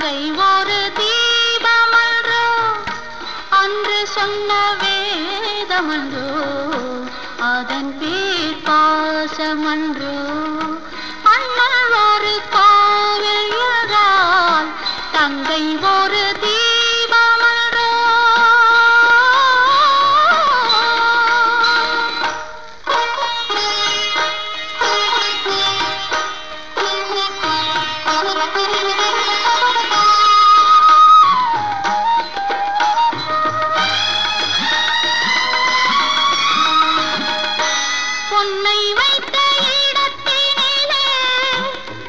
தங்கை ஒரு தீபமன்றோ? அன்று சொன்ன வேதமன்றோ? அதன் பேர் பாசமன்றோ அண்ணல் ஒரு காவல் என்றால் தங்கை உன்னை வைத்த இடத்தினிலே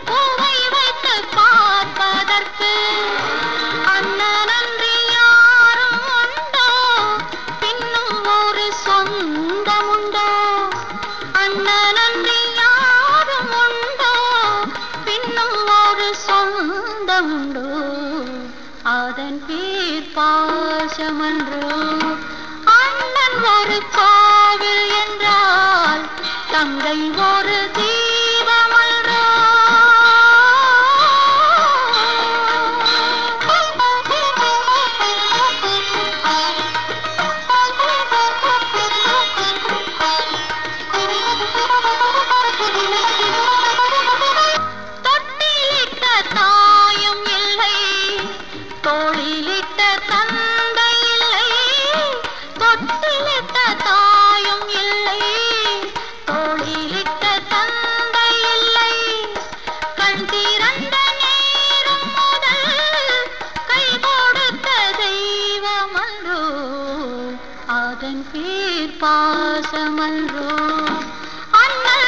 பூவை வைத்து பார்ப்பதற்கு அண்ணன் அண்ணனன்றி யாரும் உண்டோ? பின்னும் ஒரு சொந்தம் உண்டோ? அண்ணன் அண்ணனன்றி யாரும் உண்டோ? பின்னும் ஒரு சொந்தம் உண்டோ? அதன் பேர் பாசமன்றோ? அண்ணன் ஒரு கோவில் கங்கை ஒரு தீபமன்றோ? தொட்டிலிட்ட தாயும் இல்லை தோளிலிட்ட தந்தை இல்லை தொட்டிலிட்ட தாயும் அதன் பேர் பாசமன்றோ அண்ணல்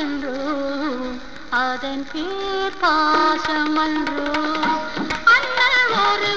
என்றோ. அதன் பேர் பாசமன்றோ அண்ணல் ஒரு